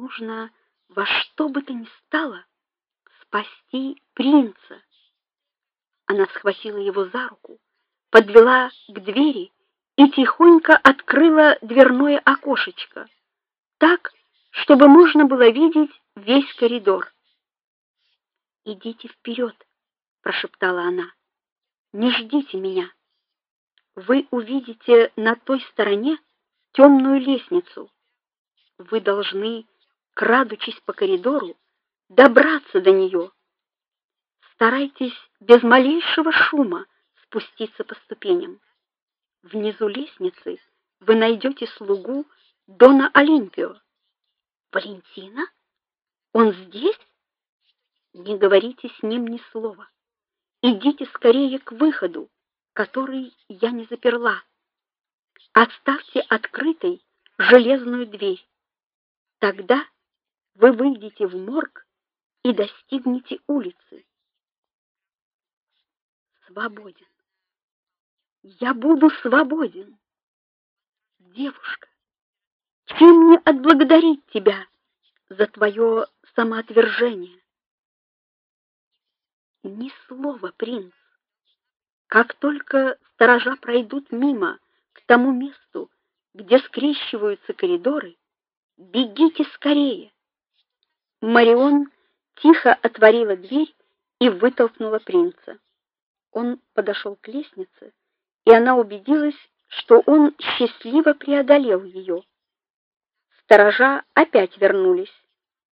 нужно во что бы то ни стало спасти принца. Она схватила его за руку, подвела к двери и тихонько открыла дверное окошечко, так, чтобы можно было видеть весь коридор. "Идите вперед», — прошептала она. "Не ждите меня. Вы увидите на той стороне темную лестницу. Вы должны, крадучись по коридору, добраться до нее. Старайтесь без малейшего шума спуститься по ступеням. Внизу лестницы вы найдете слугу Дона Олимпио. Валентина? Он здесь? Не говорите с ним ни слова. Идите скорее к выходу, который я не заперла. Оставьте открытой железную дверь. Тогда вы выйдете в морг и достигнете улицы. Свободен. Я буду свободен. Девушка, чем мне отблагодарить тебя за твое самоотвержение? Ни слова, принц. Как только сторожа пройдут мимо к тому месту, где скрещиваются коридоры, бегите скорее. Марион тихо отворила дверь и вытолкнула принца. Он подошел к лестнице, и она убедилась, что он счастливо преодолел ее. Сторожа опять вернулись,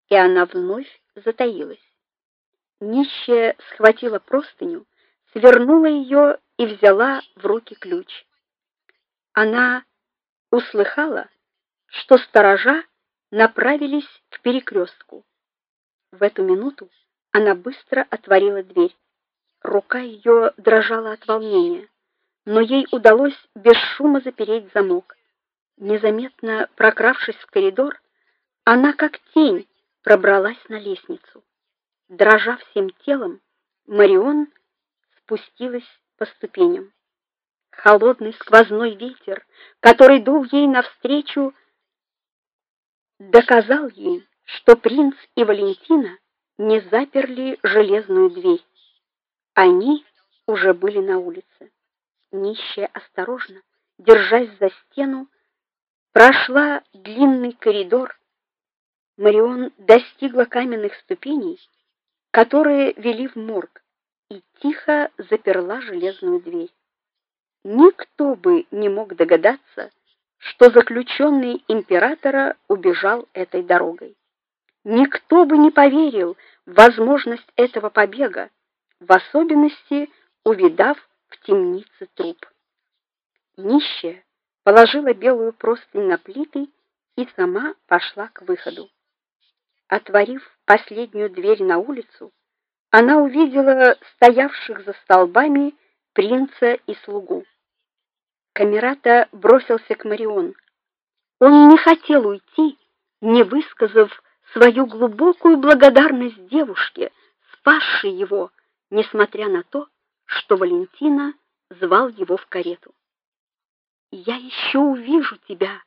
и она вновь затаилась. Нищая схватила простыню, свернула ее и взяла в руки ключ. Она услыхала, что сторожа направились к перекрестку. В эту минуту она быстро отворила дверь. Рука ее дрожала от волнения, но ей удалось без шума запереть замок. Незаметно прокравшись в коридор, она как тень пробралась на лестницу. Дрожа всем телом, Марион спустилась по ступеням. Холодный сквозной ветер, который дул ей навстречу, доказал ей, что принц и Валентина не заперли железную дверь. Они уже были на улице. Нищая осторожно, держась за стену, прошла длинный коридор. Марион достигла каменных ступеней которые вели в морг, и тихо заперла железную дверь. Никто бы не мог догадаться, что заключенный императора убежал этой дорогой. Никто бы не поверил в возможность этого побега, в особенности увидав в темнице труп. Нищая положила белую простынь на плиты и сама пошла к выходу. Отворив последнюю дверь на улицу, она увидела стоявших за столбами принца и слугу. Камерата бросился к Марион. Он не хотел уйти, не высказав свою глубокую благодарность девушке, спасшей его, несмотря на то, что Валентина звал его в карету. "Я еще увижу тебя,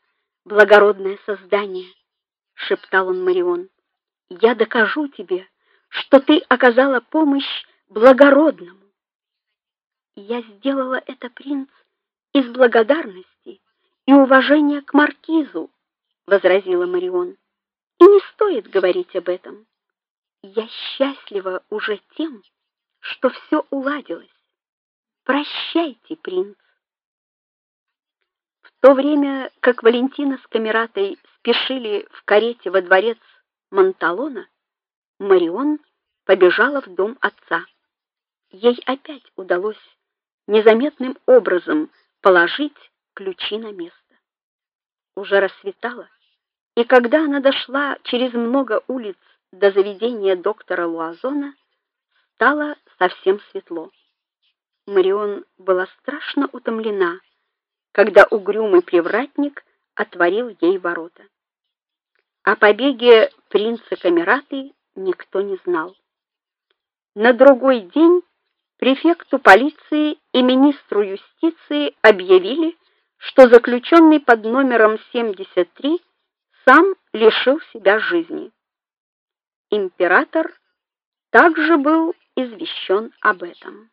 благородное создание", шептал он Марион я докажу тебе, что ты оказала помощь благородному. Я сделала это, принц, из благодарности и уважения к маркизу, возразила Марион. И не стоит говорить об этом. Я счастлива уже тем, что все уладилось. Прощайте, принц. В то время, как Валентина с Камератой спешили в карете во дворец Монталона, Марион побежала в дом отца. Ей опять удалось незаметным образом положить ключи на место. Уже рассветало, и когда она дошла через много улиц до заведения доктора Луазона, стало совсем светло. Марион была страшно утомлена, когда угрюмый привратник отворил ей ворота. О побеге принца Камераты никто не знал. На другой день префекту полиции и министру юстиции объявили, что заключенный под номером 73 сам лишил себя жизни. Император также был извещен об этом.